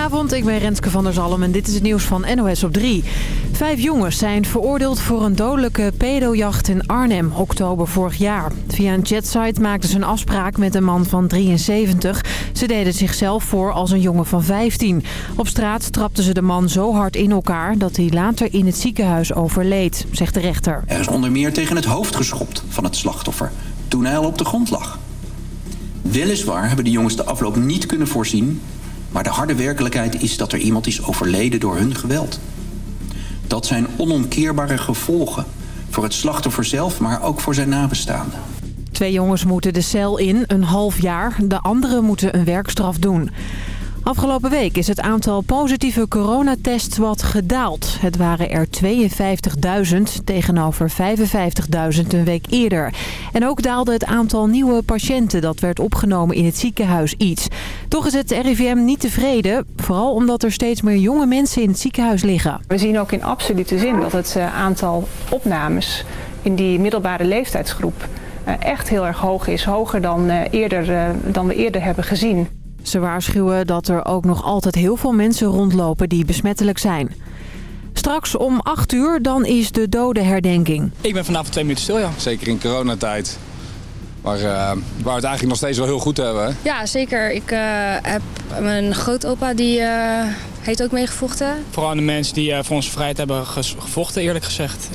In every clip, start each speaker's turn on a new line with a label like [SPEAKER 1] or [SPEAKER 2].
[SPEAKER 1] Goedenavond, ik ben Renske van der Zalm en dit is het nieuws van NOS op 3. Vijf jongens zijn veroordeeld voor een dodelijke pedojacht in Arnhem, oktober vorig jaar. Via een chatsite maakten ze een afspraak met een man van 73. Ze deden zichzelf voor als een jongen van 15. Op straat trapten ze de man zo hard in elkaar dat hij later in het ziekenhuis overleed, zegt de rechter.
[SPEAKER 2] Er is onder meer tegen het hoofd geschopt van het slachtoffer toen hij al op de grond lag. Weliswaar hebben de jongens de afloop niet kunnen voorzien... maar de harde werkelijkheid is dat er iemand is overleden door hun geweld. Dat zijn onomkeerbare gevolgen voor het slachtoffer zelf, maar ook voor zijn nabestaanden.
[SPEAKER 1] Twee jongens moeten de cel in, een half jaar. De anderen moeten een werkstraf doen. Afgelopen week is het aantal positieve coronatests wat gedaald. Het waren er 52.000 tegenover 55.000 een week eerder. En ook daalde het aantal nieuwe patiënten dat werd opgenomen in het ziekenhuis iets. Toch is het RIVM niet tevreden, vooral omdat er steeds meer jonge mensen in het ziekenhuis liggen.
[SPEAKER 3] We zien ook in absolute zin dat het eh, aantal opnames in die middelbare leeftijdsgroep eh, echt heel erg hoog is. Hoger dan, eh, eerder, dan we eerder hebben gezien.
[SPEAKER 1] Ze waarschuwen dat er ook nog altijd heel veel mensen rondlopen die besmettelijk zijn. Straks om 8 uur, dan is de dodenherdenking.
[SPEAKER 4] Ik ben vanavond twee minuten stil, ja. Zeker in coronatijd. Maar uh, waar we het eigenlijk nog steeds wel heel goed hebben. Hè?
[SPEAKER 5] Ja, zeker. Ik uh, heb mijn grootopa, die uh, heeft ook meegevochten.
[SPEAKER 6] Vooral de mensen die voor onze vrijheid hebben gevochten, eerlijk gezegd.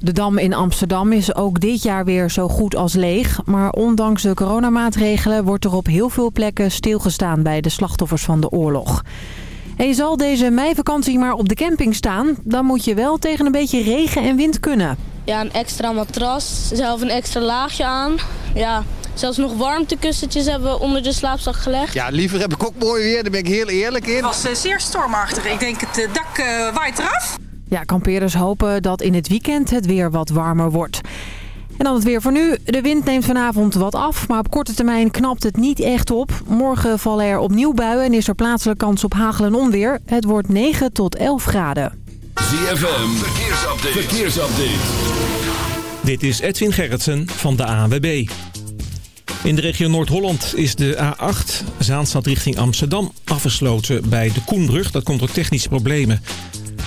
[SPEAKER 1] De Dam in Amsterdam is ook dit jaar weer zo goed als leeg. Maar ondanks de coronamaatregelen wordt er op heel veel plekken stilgestaan bij de slachtoffers van de oorlog. En je zal deze meivakantie maar op de camping staan. Dan moet je wel tegen een beetje regen en wind kunnen.
[SPEAKER 5] Ja, een extra matras, zelf een extra laagje aan. Ja, zelfs nog warmtekussentjes hebben we onder de slaapzak gelegd.
[SPEAKER 7] Ja, liever heb ik ook mooi weer, daar ben ik heel eerlijk in. Het
[SPEAKER 8] was uh, zeer stormachtig. Ik denk het uh, dak uh, waait eraf.
[SPEAKER 1] Ja, kampeerders hopen dat in het weekend het weer wat warmer wordt. En dan het weer voor nu. De wind neemt vanavond wat af, maar op korte termijn knapt het niet echt op. Morgen vallen er opnieuw buien en is er plaatselijk kans op hagel en onweer. Het wordt 9 tot 11 graden.
[SPEAKER 9] ZFM, verkeersupdate. verkeersupdate.
[SPEAKER 10] Dit is Edwin Gerritsen van de ANWB. In de regio Noord-Holland is de A8 Zaanstad richting Amsterdam afgesloten bij de Koenbrug. Dat komt door technische problemen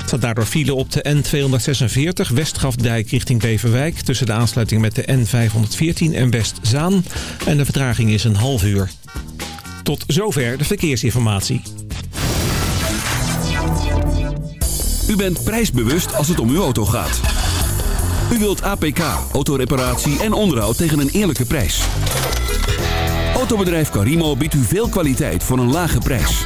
[SPEAKER 10] staat daardoor file op de N246 Westgrafdijk richting Beverwijk... tussen de aansluiting met de N514 en Westzaan. En de vertraging is een half uur. Tot zover de verkeersinformatie.
[SPEAKER 9] U bent prijsbewust als het om uw auto gaat. U wilt APK, autoreparatie en onderhoud tegen een eerlijke prijs. Autobedrijf Carimo biedt u veel kwaliteit voor een lage prijs.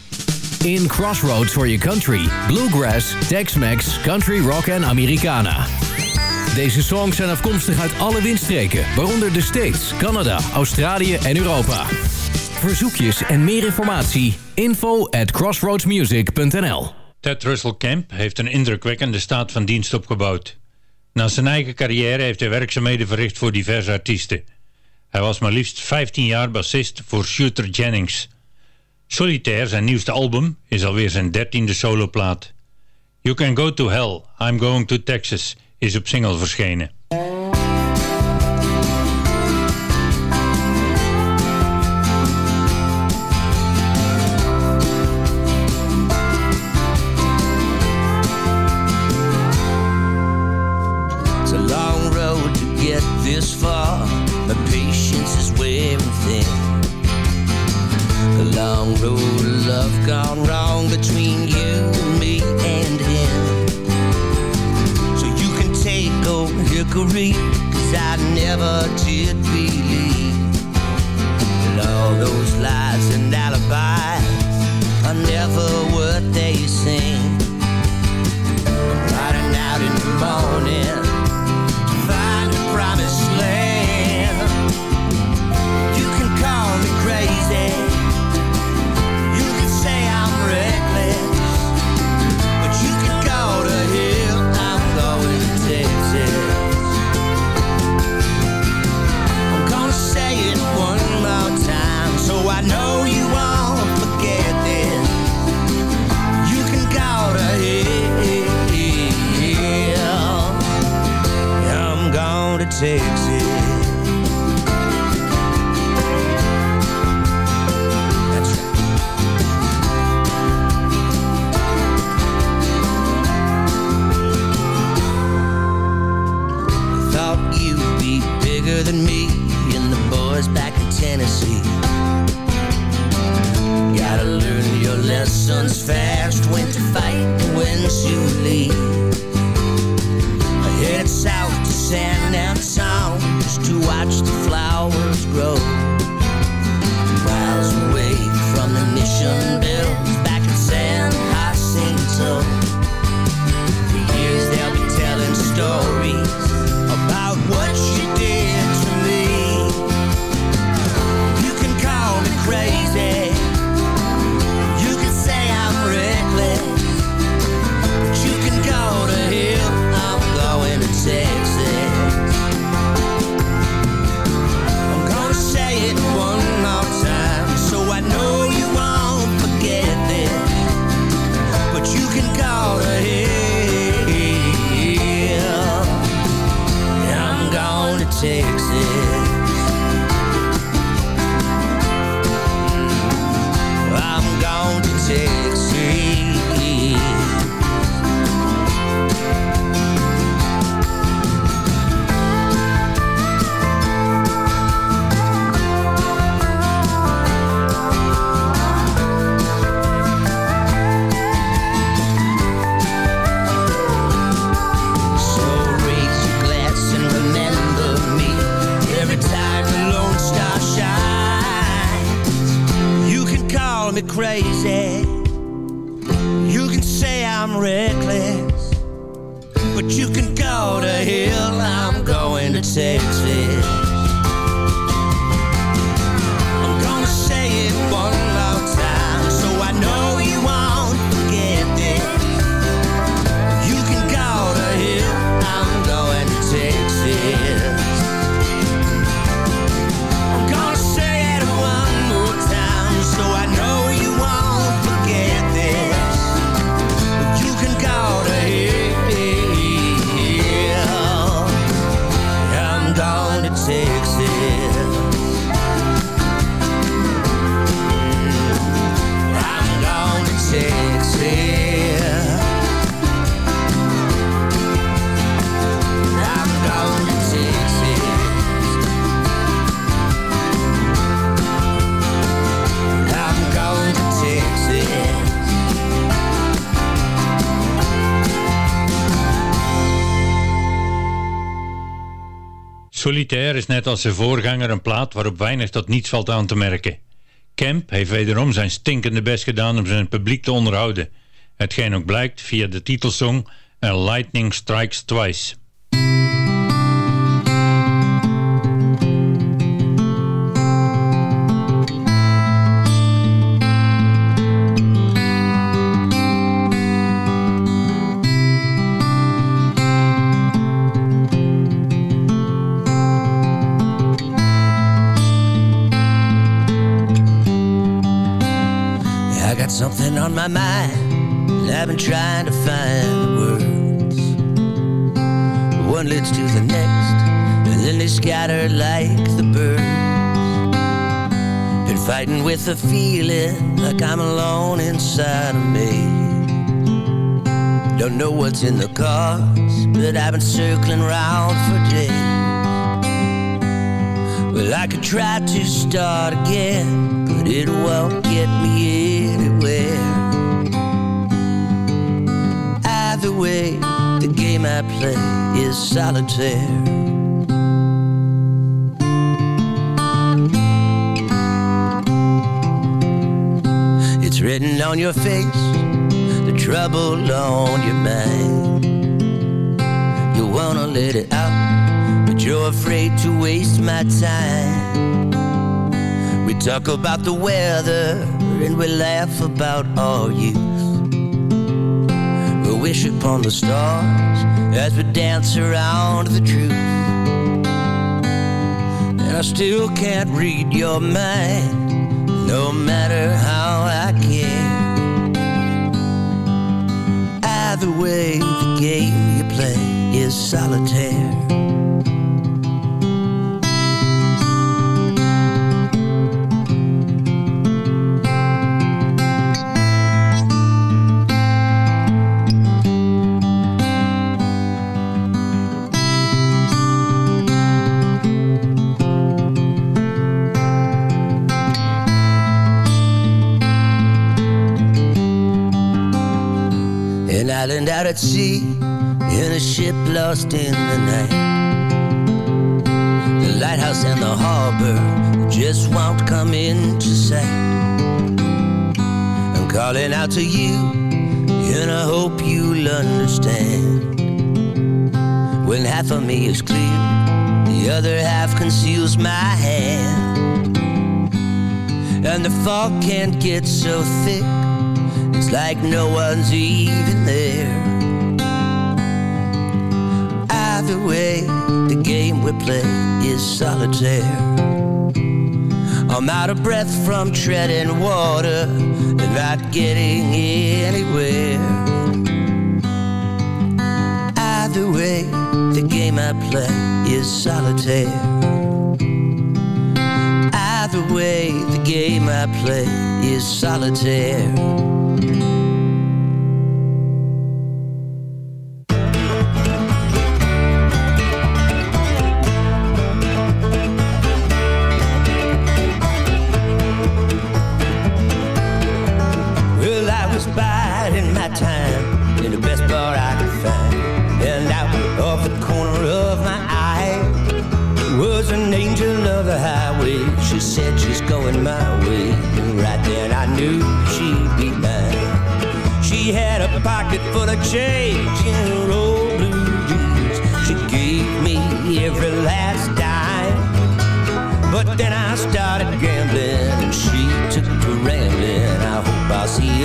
[SPEAKER 11] In Crossroads for your country. Bluegrass, Tex-Mex, Country Rock en Americana. Deze songs zijn afkomstig uit alle windstreken, waaronder de States, Canada, Australië en Europa. Verzoekjes en meer informatie, info at crossroadsmusic.nl
[SPEAKER 12] Ted Russell Camp heeft een indrukwekkende staat van dienst opgebouwd. Na zijn eigen carrière heeft hij werkzaamheden verricht voor diverse artiesten. Hij was maar liefst 15 jaar bassist voor Shooter Jennings... Solitaire, zijn nieuwste album, is alweer zijn dertiende soloplaat. You Can Go To Hell, I'm Going To Texas is op single verschenen.
[SPEAKER 13] Bigger than me and the boys back in Tennessee. Gotta learn your lessons fast when to fight and when to leave. Crazy.
[SPEAKER 12] Solitaire is net als zijn voorganger een plaat waarop weinig tot niets valt aan te merken. Camp heeft wederom zijn stinkende best gedaan om zijn publiek te onderhouden. Hetgeen ook blijkt via de titelsong A Lightning Strikes Twice.
[SPEAKER 13] Been trying to find the words. One leads to the next, and then they scatter like the birds. Been fighting with a feeling like I'm alone inside of me. Don't know what's in the cards, but I've been circling round for days. Well, I could try to start again, but it won't get me anywhere. Either way, the game I play is solitaire. It's written on your face, the trouble on your mind. You wanna let it out, but you're afraid to waste my time. We talk about the weather and we laugh about all youth. Wish upon the stars as we dance around the truth. And I still can't read your mind, no matter how I care. Either way, the game you play is solitaire. Out at sea in a ship lost in the night. The lighthouse and the harbor just won't come into sight. I'm calling out to you, and I hope you'll understand. When half of me is clear, the other half conceals my hand. And the fog can't get so thick, it's like no one's even there. Either way, the game we play is solitaire. I'm out of breath from treading water and not getting anywhere. Either way, the game I play is solitaire. Either way, the game I play is solitaire.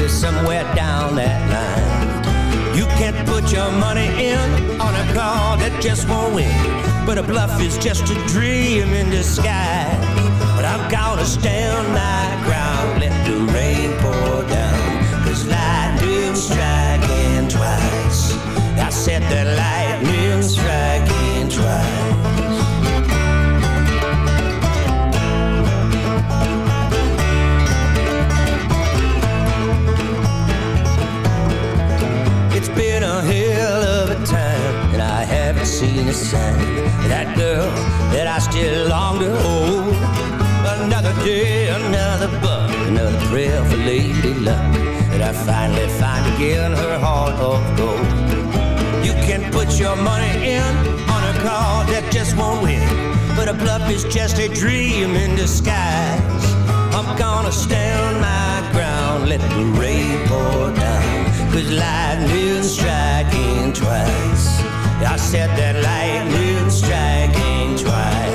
[SPEAKER 13] Somewhere down that line. You can't put your money in on a card that just won't win. But a bluff is just a dream in disguise. But I'm gonna stand my ground, let the rain pour down. Cause lightning's striking twice. I said the lightning's of that girl that I still long to hold. Another day, another buck, another prayer for lady luck that I finally find again her heart of gold. You can put your money in on a card that just won't win, but a bluff is just a dream in disguise. I'm gonna stand my ground, let the rain pour down. Cause lightning's striking twice. I said that lightning's striking twice.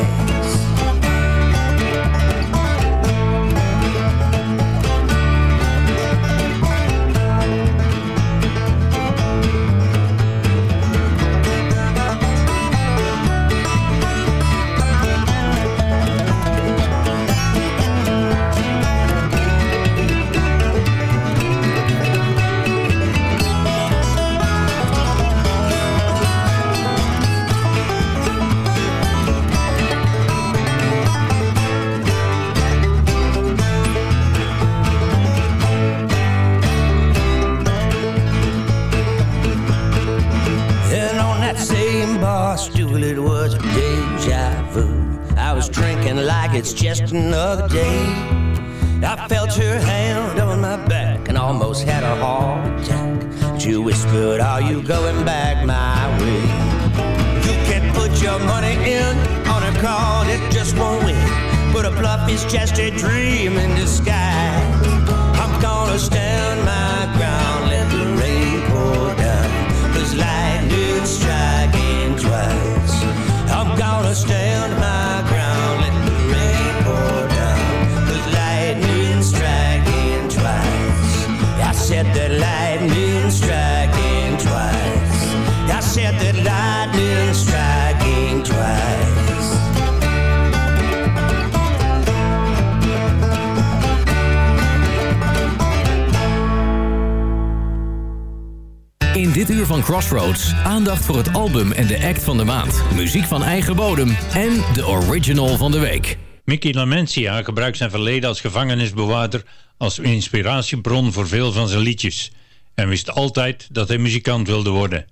[SPEAKER 13] Like it's just another day. I felt her hand on my back and almost had a heart attack. She whispered, Are you going back my way? You can put your money in on a card, it just won't win. But a bluff is just a dream in disguise. I'm gonna stand my ground, lightning striking twice. I said that lightning striking twice.
[SPEAKER 11] In dit uur van Crossroads aandacht voor het album en de act van de maand. Muziek van eigen bodem en de original van de week.
[SPEAKER 12] Mickey Lamentia gebruikt zijn verleden als gevangenisbewaarder als inspiratiebron voor veel van zijn liedjes en wist altijd dat hij muzikant wilde worden.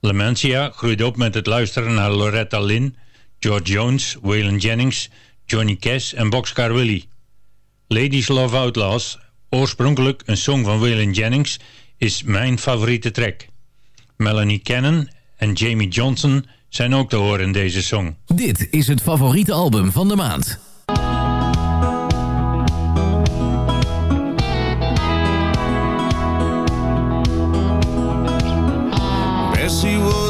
[SPEAKER 12] Lamentia groeide op met het luisteren naar Loretta Lynn, George Jones, Waylon Jennings, Johnny Cash en Boxcar Willie. Ladies Love Outlaws, oorspronkelijk een song van Waylon Jennings, is mijn favoriete track. Melanie Cannon en Jamie Johnson zijn ook te horen in deze song.
[SPEAKER 11] Dit is het favoriete album van de maand.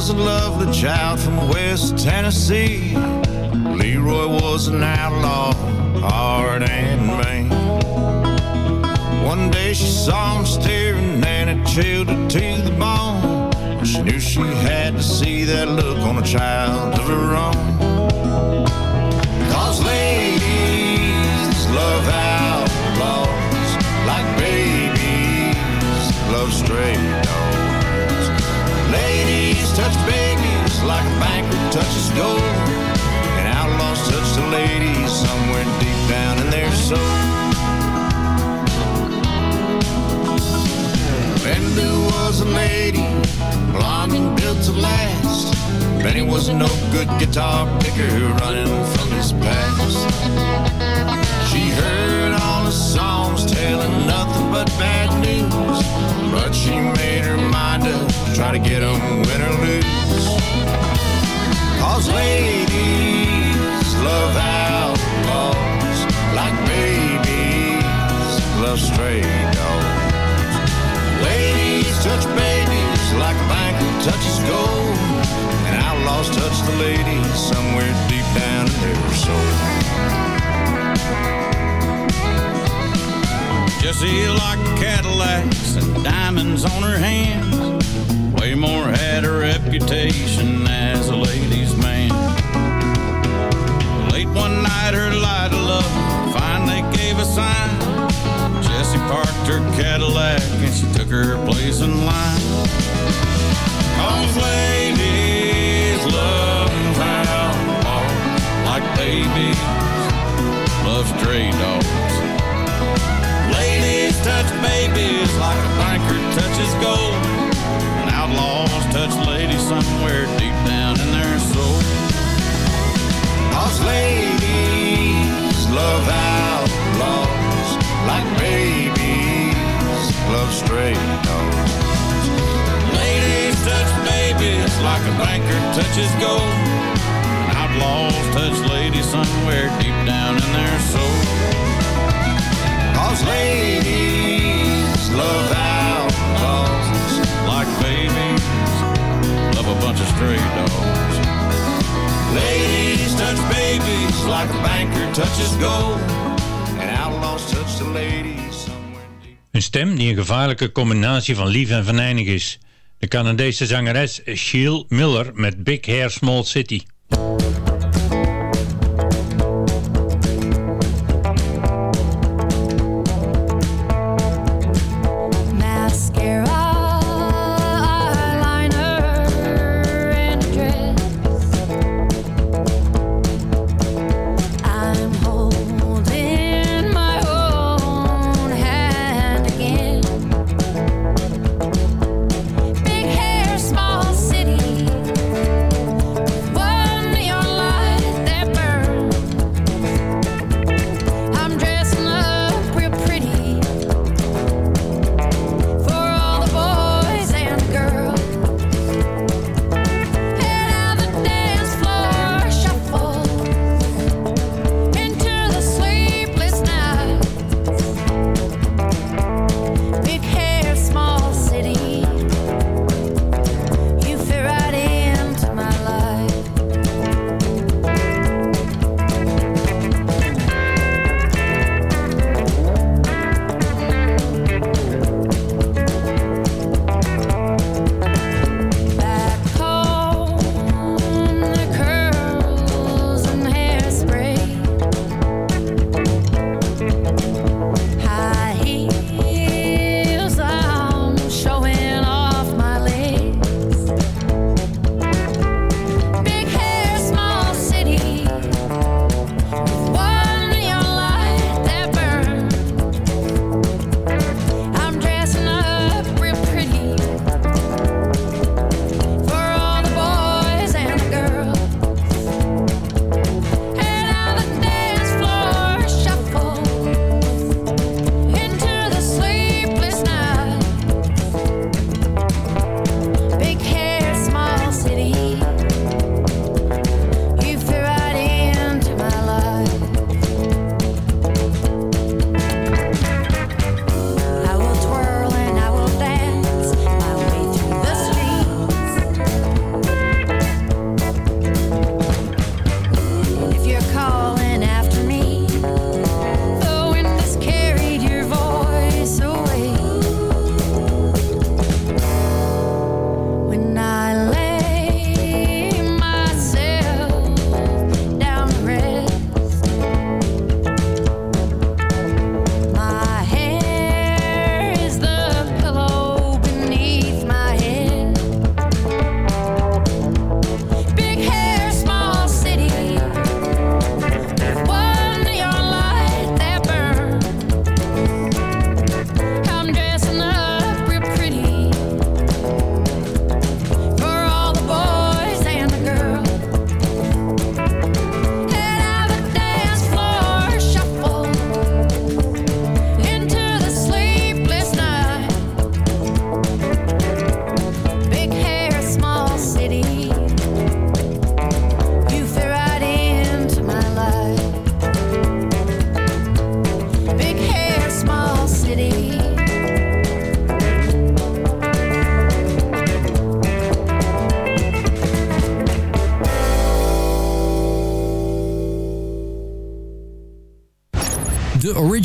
[SPEAKER 14] Was a lovely child from West Tennessee. Leroy was an outlaw, hard and mean. One day she saw him staring and it chilled her to the bone. She knew she had to see that look on a child of her own. Cause ladies love outlaws like babies love stray dogs. Ladies touch babies like a banker touches gold. And outlaws touch the ladies somewhere deep down in their soul. Linda was a lady, blonde and built to last. Benny was no good guitar picker running from his past. Try to get 'em win or lose. Cause ladies love outlaws like babies love stray dogs. Ladies touch babies like a banker touches gold. And outlaws touch the ladies somewhere deep down in their soul. Jessie liked Cadillacs and diamonds on her hands. Waymore had a reputation as a ladies' man. Late one night, her light of love finally gave a sign. Jessie parked her Cadillac and she took her place in line. Cause ladies love outlaws like babies love stray dogs. Ladies touch babies like a banker touches gold. Outlaws touch ladies somewhere deep down in their soul. Cause ladies love outlaws like babies love stray dogs. Ladies touch babies like a banker touches gold. Outlaws touch ladies somewhere deep down in their soul. Cause ladies love outlaws love a bunch of stray dogs. Ladies touch babies like a banker touches gold. And outlaws touch the ladies
[SPEAKER 12] Een stem die een gevaarlijke combinatie van lief en venijnig is. De Canadese zangeres Sheil Miller met Big Hair Small City.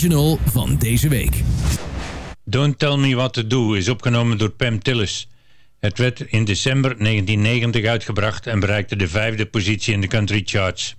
[SPEAKER 15] original van deze week.
[SPEAKER 11] Don't Tell Me What To Do is opgenomen door Pam Tillis. Het werd in december 1990 uitgebracht en bereikte de vijfde positie in de country charts.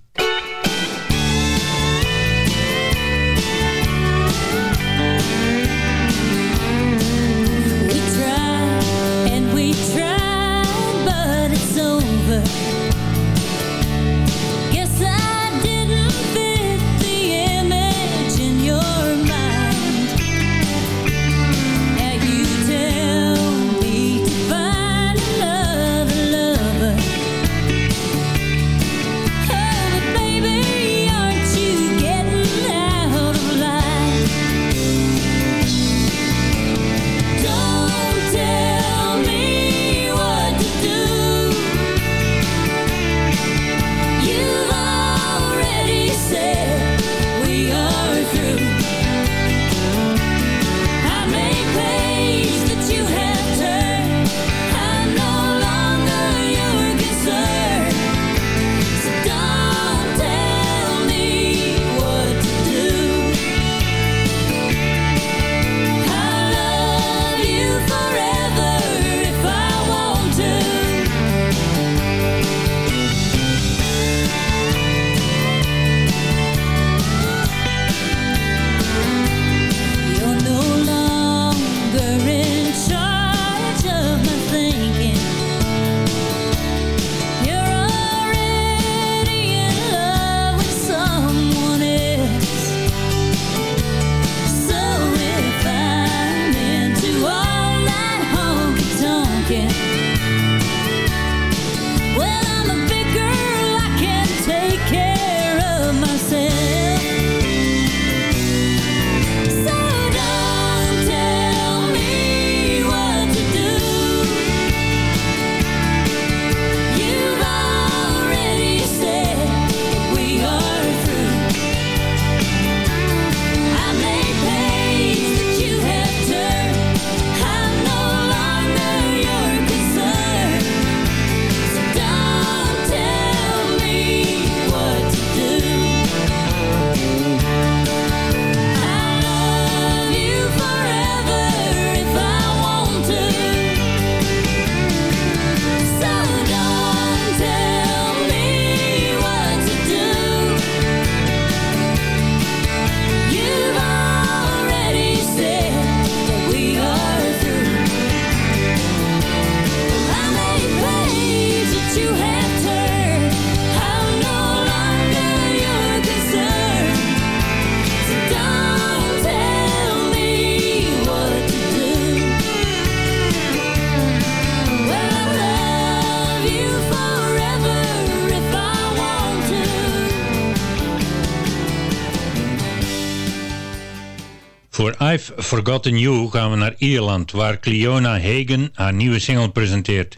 [SPEAKER 11] Forgotten You gaan we naar Ierland, waar Cleona Hagen haar nieuwe single presenteert.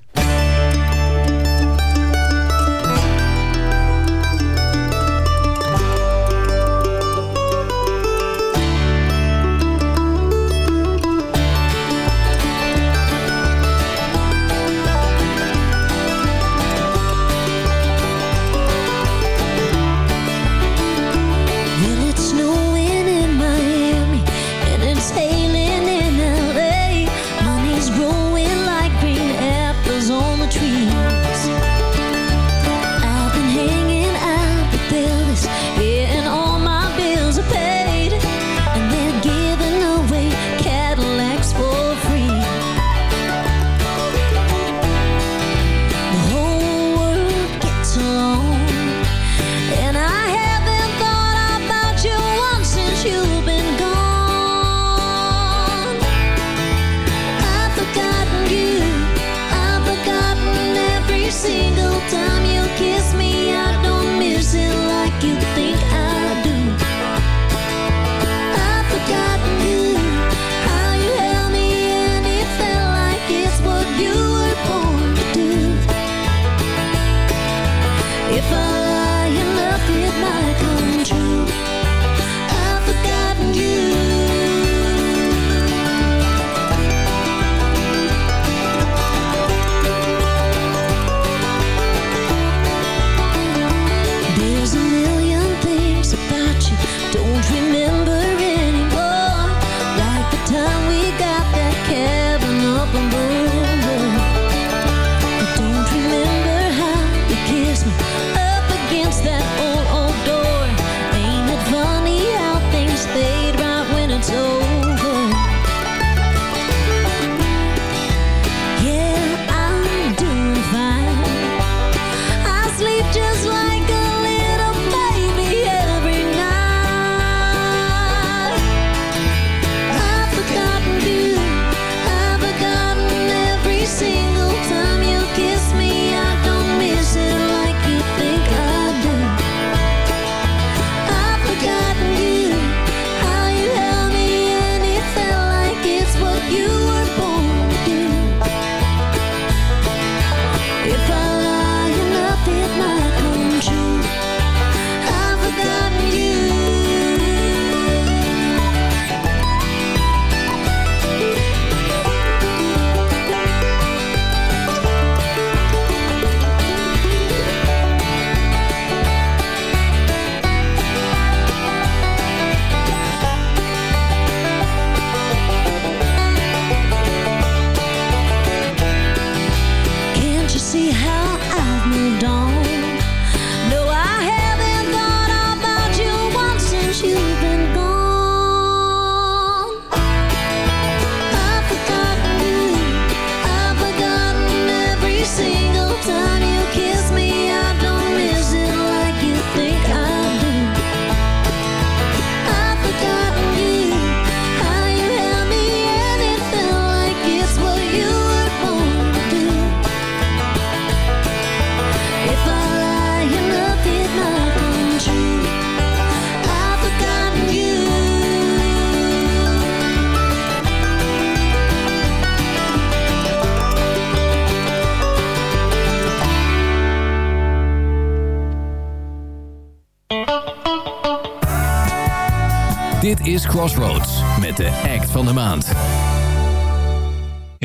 [SPEAKER 16] In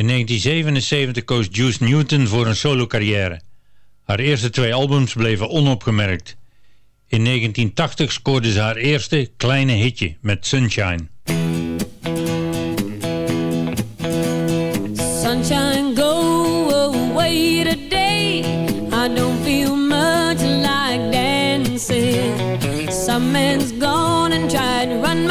[SPEAKER 12] 1977 koos Juice Newton voor een solo-carrière. Haar eerste twee albums bleven onopgemerkt. In 1980 scoorde ze haar eerste kleine hitje met Sunshine.
[SPEAKER 17] Sunshine, go away today. I don't feel much like dancing. Some man's gone and tried to run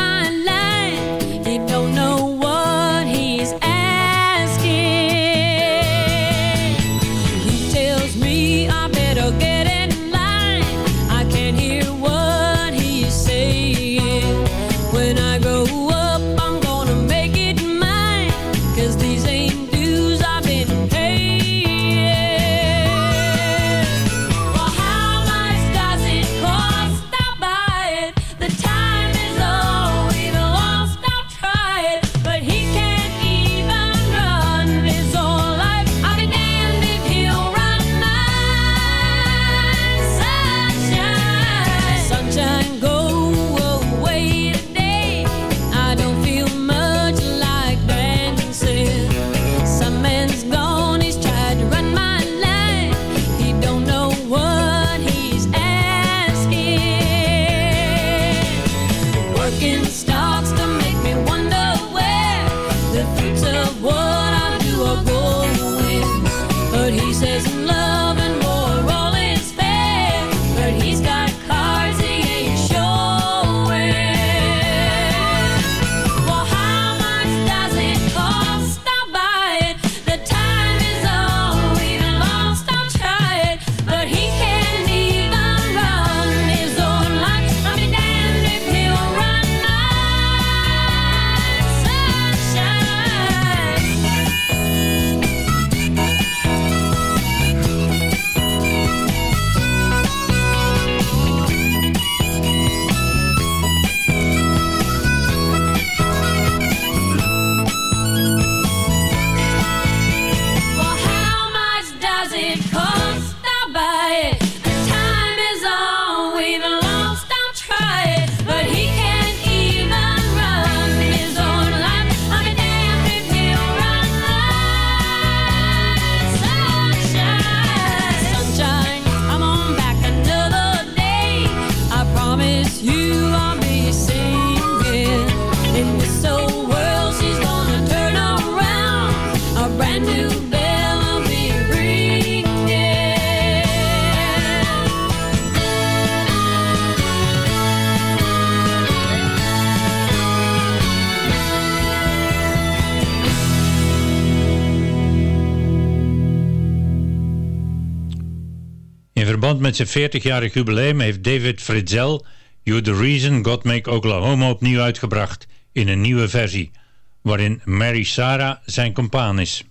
[SPEAKER 12] met zijn 40-jarig jubileum heeft David Fritzel You the Reason God Make Oklahoma opnieuw uitgebracht in een nieuwe versie, waarin Mary Sarah zijn compaan is.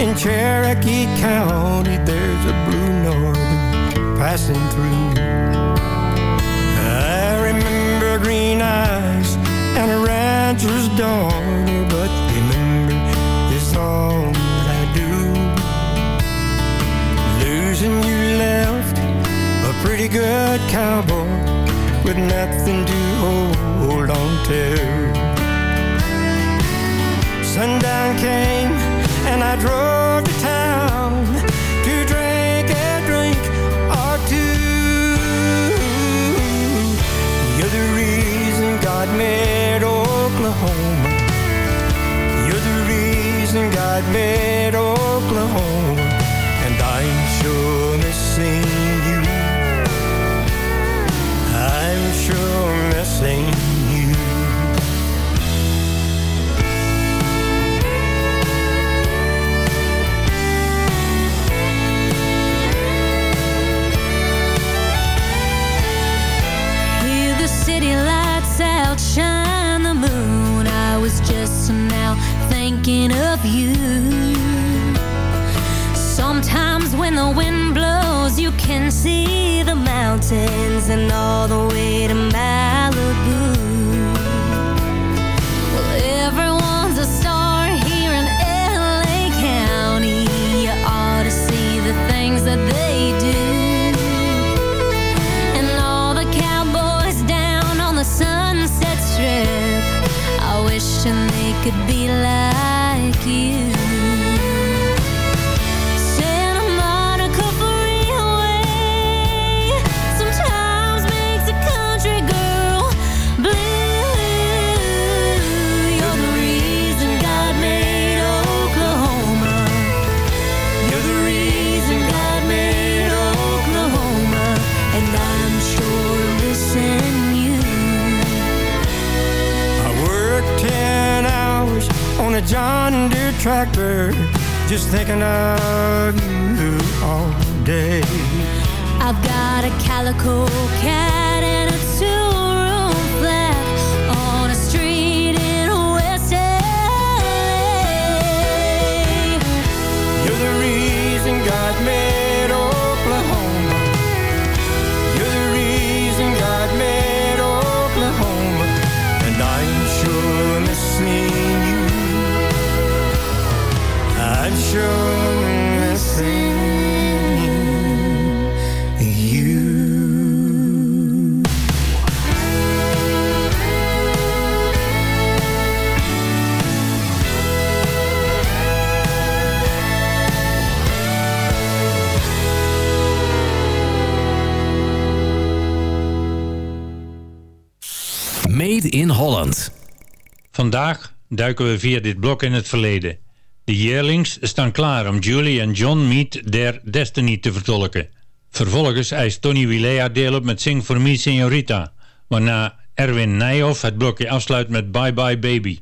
[SPEAKER 18] In Cherokee County, there's a blue northern passing through. I remember green eyes and a rancher's daughter, but remember this all that I do. Losing you left a pretty good cowboy with nothing to hold on to. Sundown came and I drove to town to drink a drink or two. You're the reason God made Oklahoma. You're the reason God made Oklahoma.
[SPEAKER 17] thinking of you Sometimes when the wind blows You can see the mountains And all the way to Malibu Well, everyone's a star here in L.A. County You ought to see the things that they do and all the cowboys down on the Sunset Strip. I wish that they could be like you.
[SPEAKER 18] John Deere tractor, just thinking of you all day.
[SPEAKER 17] I've got a calico cat and a two-room
[SPEAKER 15] Holland.
[SPEAKER 19] Vandaag duiken we via dit blok in het verleden. De Yearlings staan klaar om Julie en John Meet Their Destiny te vertolken. Vervolgens eist Tony Wilea deel op met Sing For Me Senorita, waarna Erwin Nijhoff het blokje afsluit met Bye Bye Baby.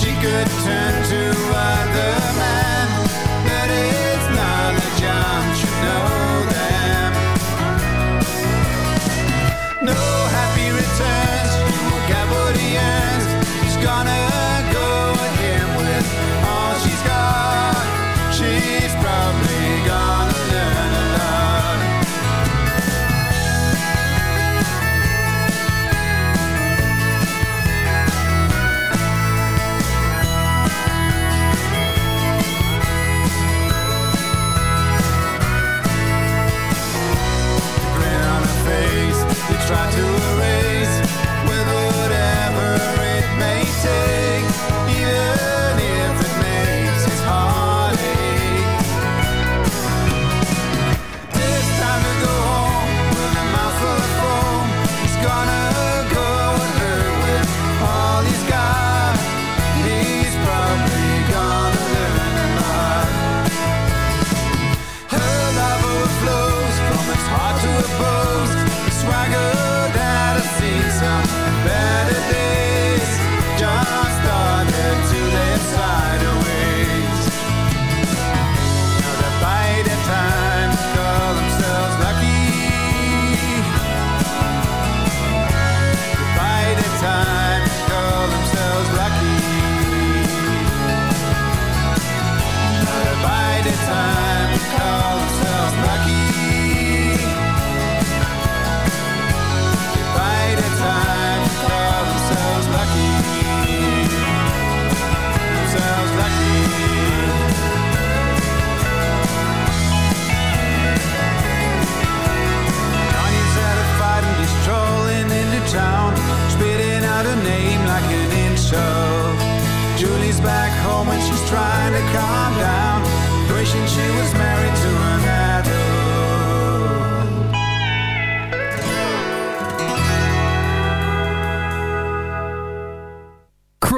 [SPEAKER 20] She could turn to other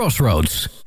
[SPEAKER 11] Crossroads.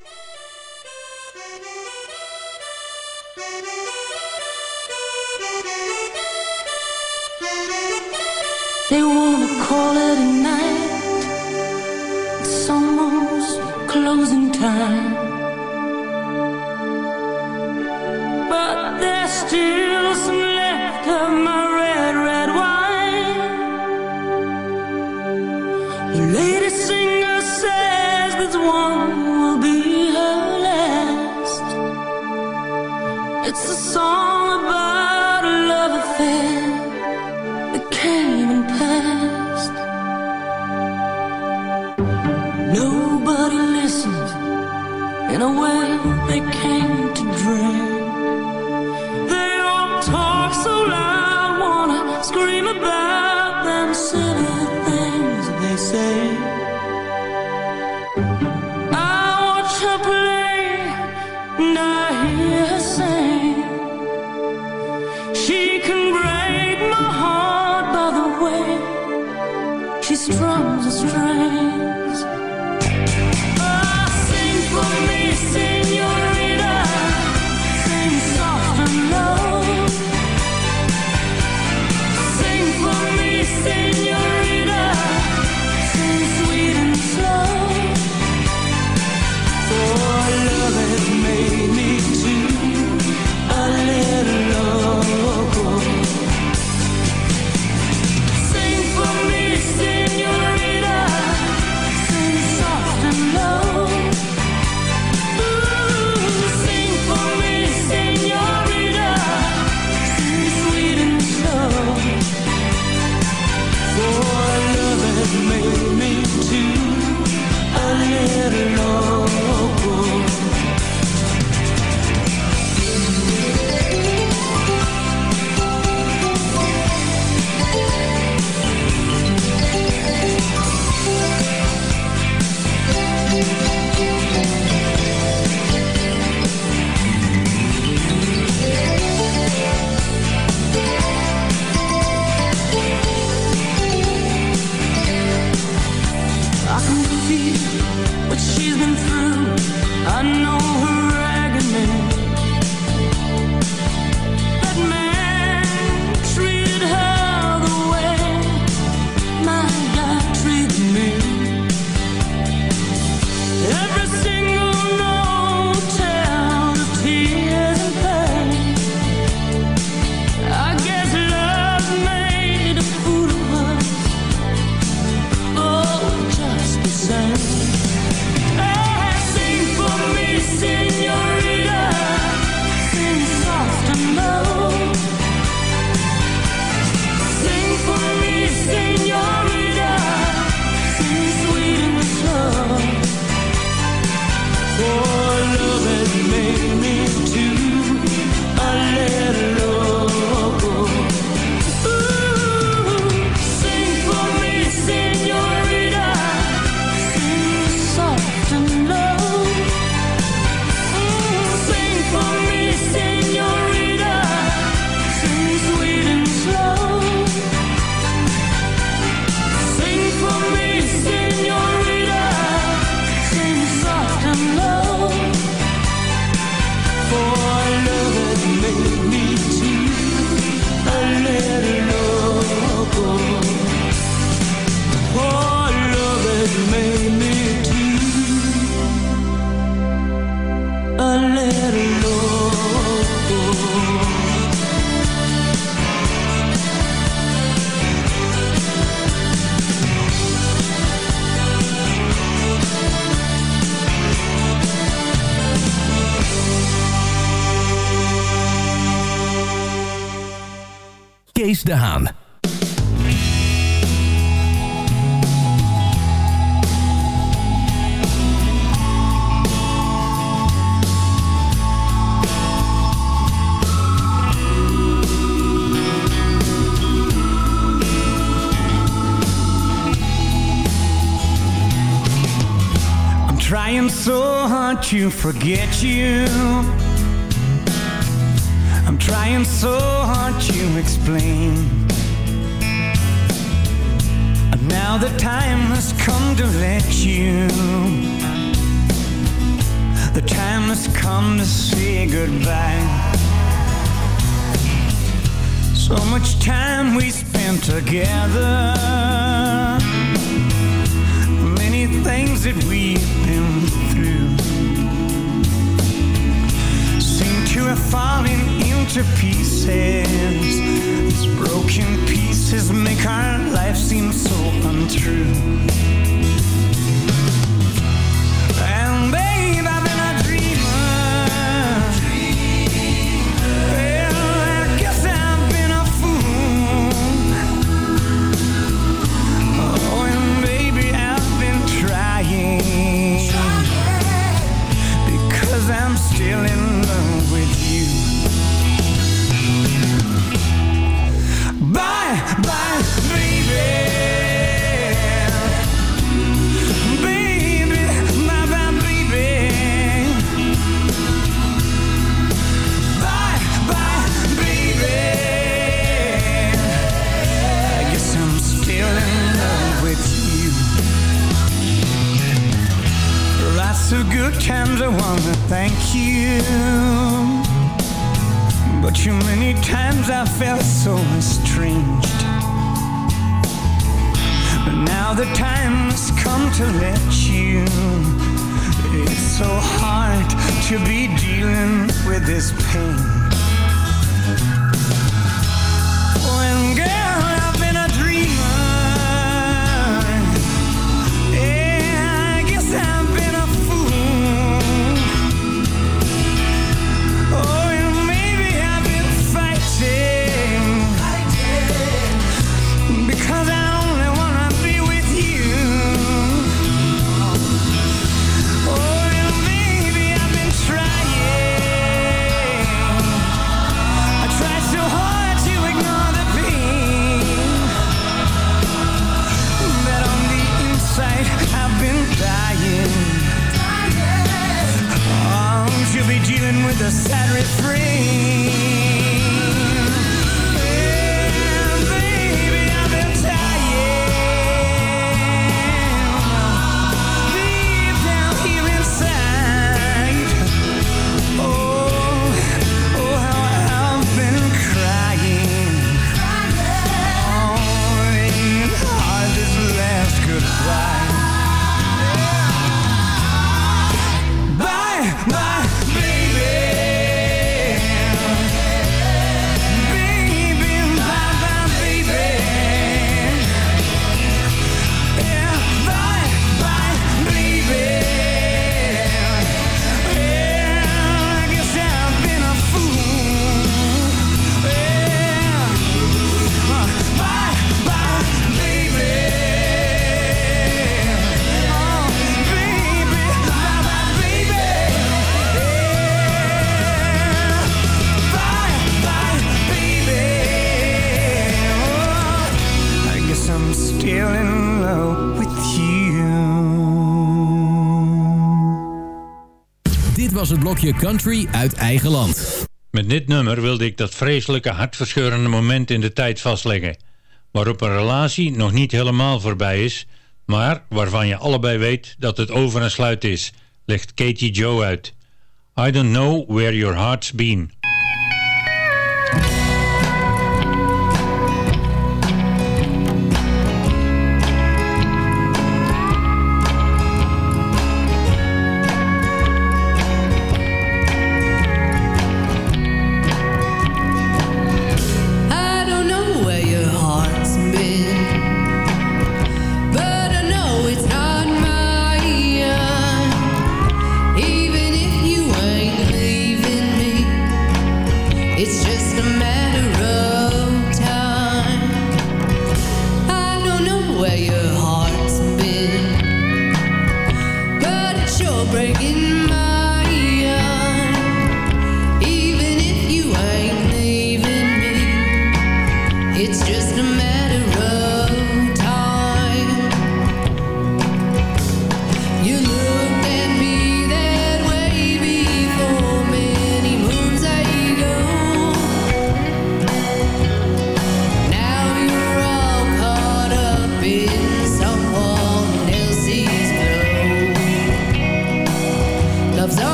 [SPEAKER 17] To
[SPEAKER 11] forget you.
[SPEAKER 14] I'm trying so hard to
[SPEAKER 21] explain. And now the time has come to let you. The time has come to say goodbye. So much time we spent together. Many things that we've have fallen into pieces. These broken pieces make our life seem so untrue. And babe, I've been a dreamer. Well, I guess I've been a fool. Oh, and I've been trying. Because I'm still in good times I wanna thank you. But too many times I felt so estranged. But now the time's come to let you. It's so hard to be dealing with this pain.
[SPEAKER 15] Blokje Country uit eigen land.
[SPEAKER 17] Met dit nummer wilde ik dat vreselijke hartverscheurende moment in de tijd vastleggen. Waarop een relatie nog niet helemaal voorbij is, maar waarvan je allebei weet dat het over en sluit is, legt Katie Joe uit. I don't know where your heart's been.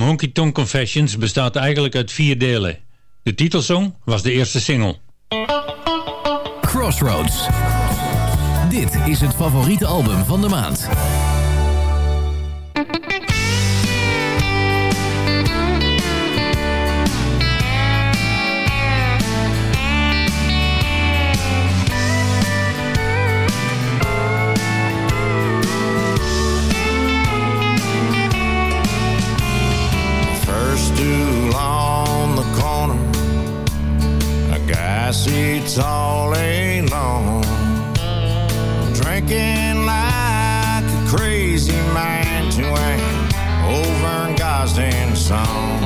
[SPEAKER 12] Honky Tonk Confessions bestaat eigenlijk uit vier delen. De titelsong was de eerste single.
[SPEAKER 11] Crossroads. Dit is het favoriete album van de maand.
[SPEAKER 14] All alone, drinking like a crazy man to ain't over in Gosdin song.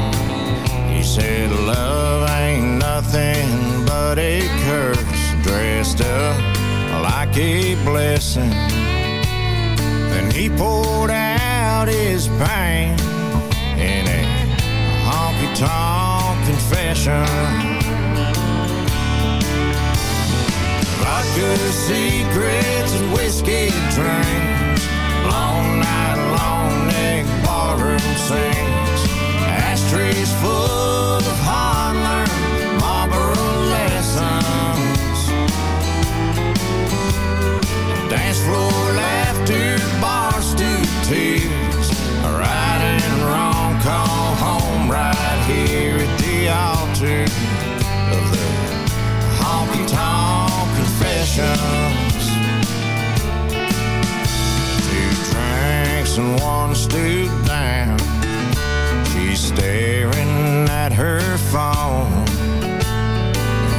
[SPEAKER 14] He said, Love ain't nothing but a curse dressed up like a blessing. Then he poured out his pain in a honky tonk confession. Vodka secrets and whiskey drinks. Long night, long neck barroom sings. Ashtrays full of hard learned Marlboro lessons. Dance floor laughter, bar stoop tears. Right and wrong, call home right here at the altar Two drinks and one. She's staring at her phone.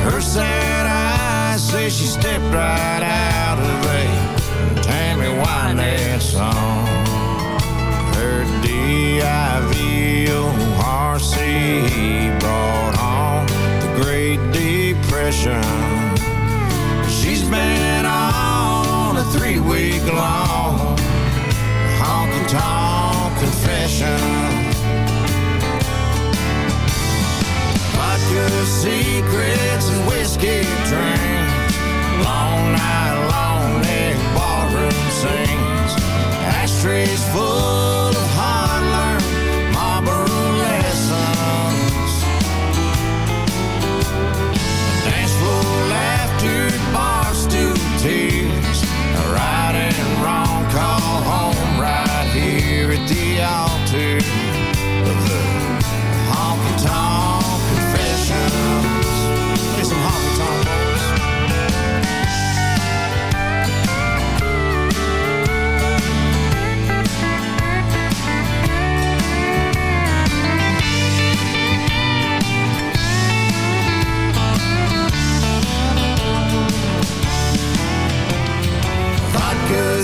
[SPEAKER 14] Her sad eyes say she stepped right out of a Tammy Wynette song. Her D-I-V-O-R-C oh, brought on the Great Depression. On a three-week long honky tonk confession. Vodka secrets and whiskey drinks. Long night, long neck ballroom sings. Ashtrays full of hard learned Marlboro lessons. Dance floor laughter, bar stool tears. Home right here at the altar of the honky tonk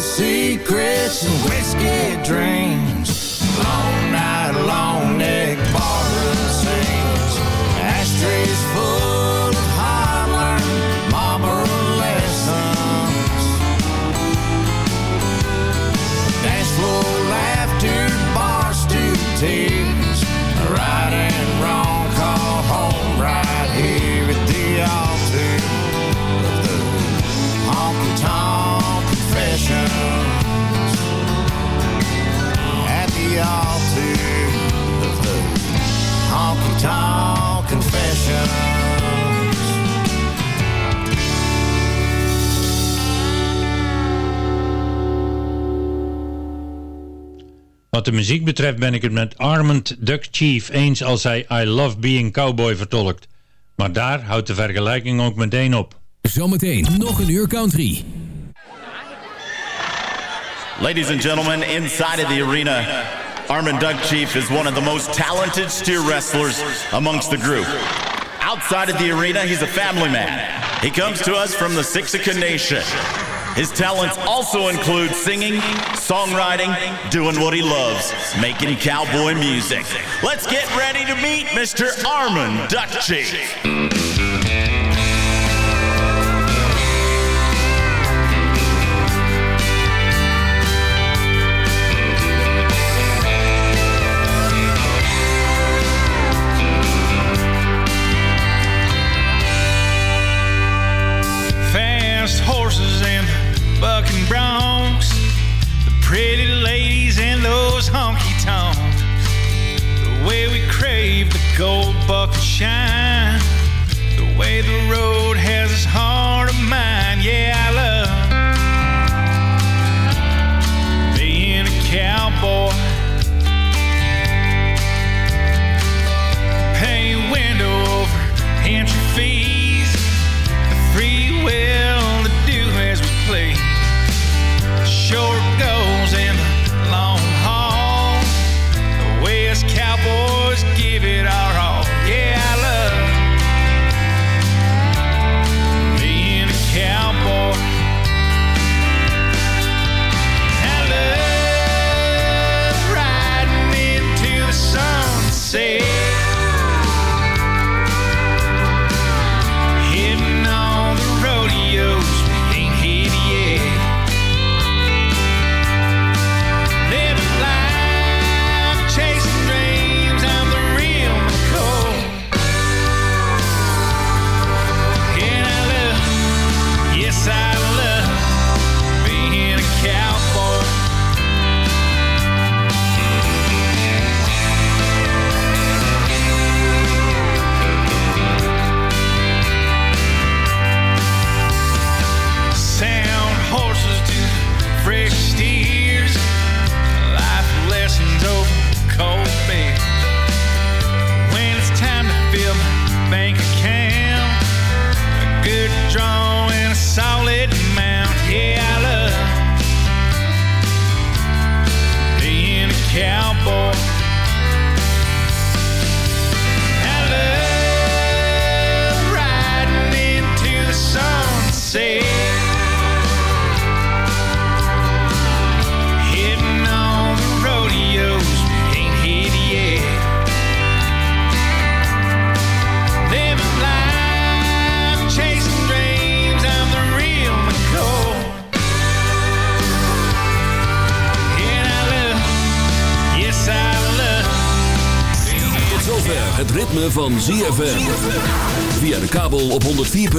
[SPEAKER 14] Secrets and whiskey dreams. Long night, long neck barroom sings. Ashtrays full
[SPEAKER 12] Wat de muziek betreft ben ik het met Armand Duck Chief eens als hij I Love Being Cowboy vertolkt. Maar daar houdt de vergelijking ook meteen op.
[SPEAKER 11] Zometeen nog een uur country.
[SPEAKER 22] Ladies and gentlemen, inside of the arena, Armin Doug Chief is one of the most talented steer wrestlers amongst the group. Outside of the arena, he's a family man. He comes to us from the Sixica Nation. His talents also include singing, songwriting, doing what he loves, making cowboy music. Let's get ready to meet Mr. Armand
[SPEAKER 18] Fast horses and bucking broncs, the pretty ladies and those honky tonks,
[SPEAKER 19] the way we crave the gold buckle shine, the way the road has its heart of mine. Yeah, I love being a cowboy.